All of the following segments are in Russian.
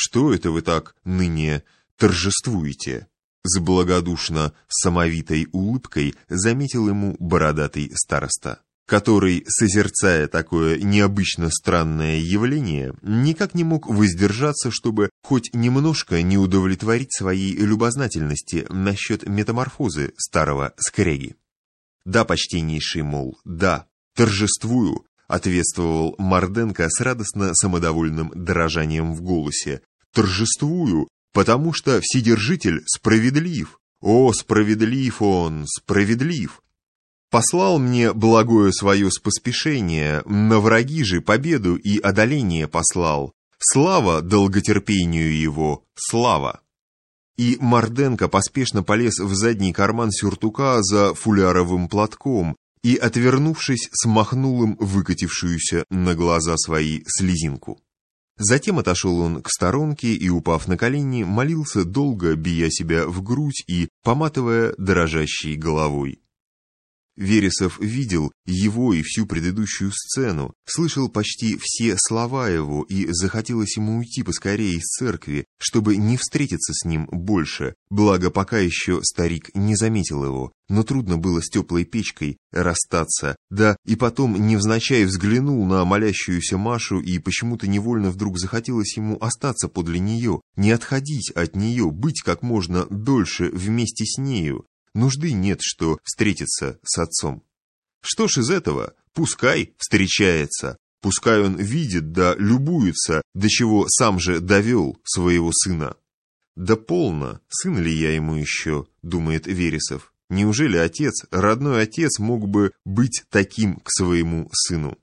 что это вы так ныне торжествуете?» С благодушно самовитой улыбкой заметил ему бородатый староста который, созерцая такое необычно странное явление, никак не мог воздержаться, чтобы хоть немножко не удовлетворить своей любознательности насчет метаморфозы старого скреги. «Да, почтеннейший, мол, да, торжествую», ответствовал Марденко с радостно самодовольным дрожанием в голосе. «Торжествую, потому что Вседержитель справедлив. О, справедлив он, справедлив!» Послал мне благое свое споспешение, на враги же победу и одоление послал. Слава долготерпению его, слава! И Марденко поспешно полез в задний карман сюртука за фуляровым платком и, отвернувшись, смахнул им выкатившуюся на глаза свои слезинку. Затем отошел он к сторонке и, упав на колени, молился долго, бия себя в грудь и поматывая дрожащей головой. Вересов видел его и всю предыдущую сцену, слышал почти все слова его, и захотелось ему уйти поскорее из церкви, чтобы не встретиться с ним больше, благо пока еще старик не заметил его, но трудно было с теплой печкой расстаться, да и потом невзначай взглянул на молящуюся Машу, и почему-то невольно вдруг захотелось ему остаться подле нее, не отходить от нее, быть как можно дольше вместе с нею, Нужды нет, что встретиться с отцом. Что ж из этого? Пускай встречается. Пускай он видит да любуется, до чего сам же довел своего сына. Да полно, сын ли я ему еще, думает Вересов. Неужели отец, родной отец, мог бы быть таким к своему сыну?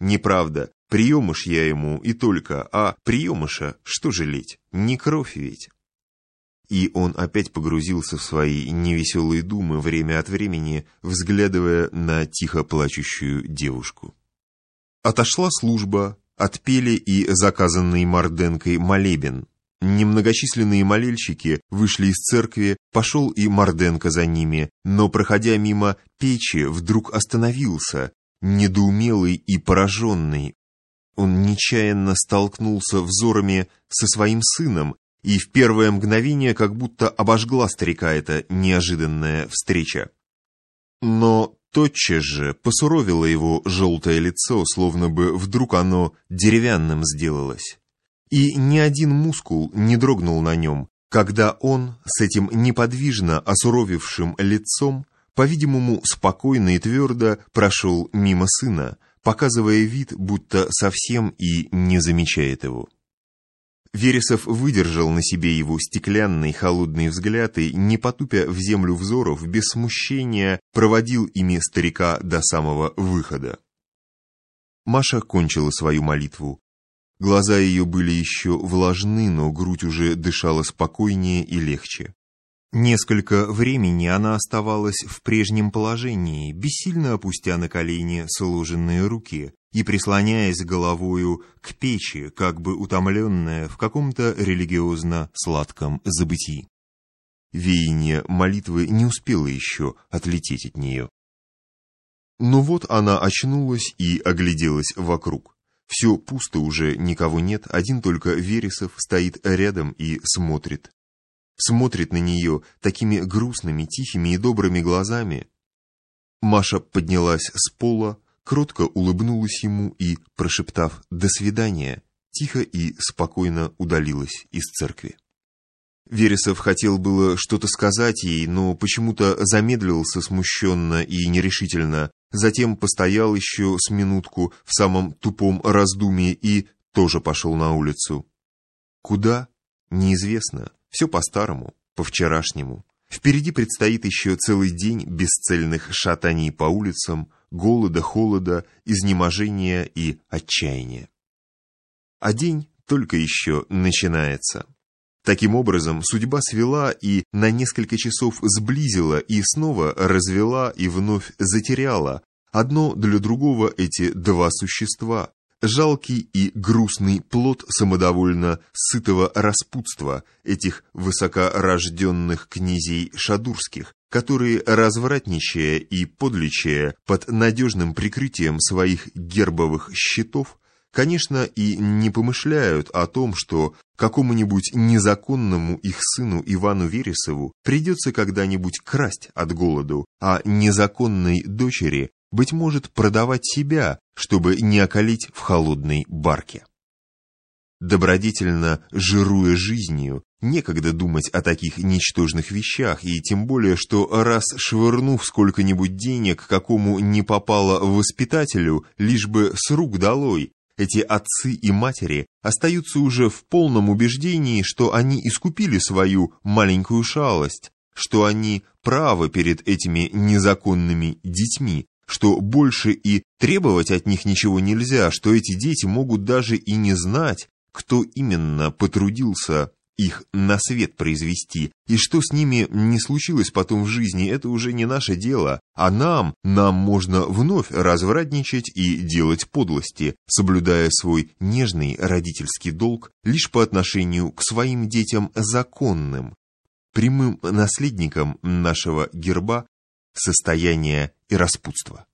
Неправда, приемыш я ему и только, а приемыша что жалеть, не кровь ведь. И он опять погрузился в свои невеселые думы, время от времени взглядывая на тихо плачущую девушку. Отошла служба, отпели и заказанный Марденкой молебен. Немногочисленные молельщики вышли из церкви, пошел и Марденко за ними, но, проходя мимо печи, вдруг остановился, недоумелый и пораженный. Он нечаянно столкнулся взорами со своим сыном, и в первое мгновение как будто обожгла старика эта неожиданная встреча. Но тотчас же посуровило его желтое лицо, словно бы вдруг оно деревянным сделалось. И ни один мускул не дрогнул на нем, когда он с этим неподвижно осуровевшим лицом, по-видимому, спокойно и твердо прошел мимо сына, показывая вид, будто совсем и не замечает его. Вересов выдержал на себе его стеклянный холодный взгляд и, не потупя в землю взоров, без смущения проводил ими старика до самого выхода. Маша кончила свою молитву. Глаза ее были еще влажны, но грудь уже дышала спокойнее и легче. Несколько времени она оставалась в прежнем положении, бессильно опустя на колени сложенные руки, и прислоняясь головою к печи, как бы утомленная в каком-то религиозно-сладком забытии. Веяние молитвы не успело еще отлететь от нее. Но вот она очнулась и огляделась вокруг. Все пусто уже, никого нет, один только Вересов стоит рядом и смотрит. Смотрит на нее такими грустными, тихими и добрыми глазами. Маша поднялась с пола, кротко улыбнулась ему и, прошептав «до свидания», тихо и спокойно удалилась из церкви. Вересов хотел было что-то сказать ей, но почему-то замедлился смущенно и нерешительно, затем постоял еще с минутку в самом тупом раздумье и тоже пошел на улицу. Куда? Неизвестно. Все по-старому, по-вчерашнему. Впереди предстоит еще целый день бесцельных шатаний по улицам, голода, холода, изнеможения и отчаяния. А день только еще начинается. Таким образом, судьба свела и на несколько часов сблизила и снова развела и вновь затеряла одно для другого эти два существа, жалкий и грустный плод самодовольно сытого распутства этих высокорожденных князей шадурских, которые, развратничая и подличая под надежным прикрытием своих гербовых щитов, конечно, и не помышляют о том, что какому-нибудь незаконному их сыну Ивану Вересову придется когда-нибудь красть от голоду, а незаконной дочери, быть может, продавать себя, чтобы не околить в холодной барке. Добродетельно жируя жизнью, некогда думать о таких ничтожных вещах, и тем более, что раз швырнув сколько-нибудь денег какому не попало воспитателю, лишь бы с рук долой, эти отцы и матери остаются уже в полном убеждении, что они искупили свою маленькую шалость, что они правы перед этими незаконными детьми, что больше и требовать от них ничего нельзя, что эти дети могут даже и не знать, кто именно потрудился их на свет произвести, и что с ними не случилось потом в жизни, это уже не наше дело, а нам, нам можно вновь развратничать и делать подлости, соблюдая свой нежный родительский долг лишь по отношению к своим детям законным, прямым наследникам нашего герба, состояния и распутства.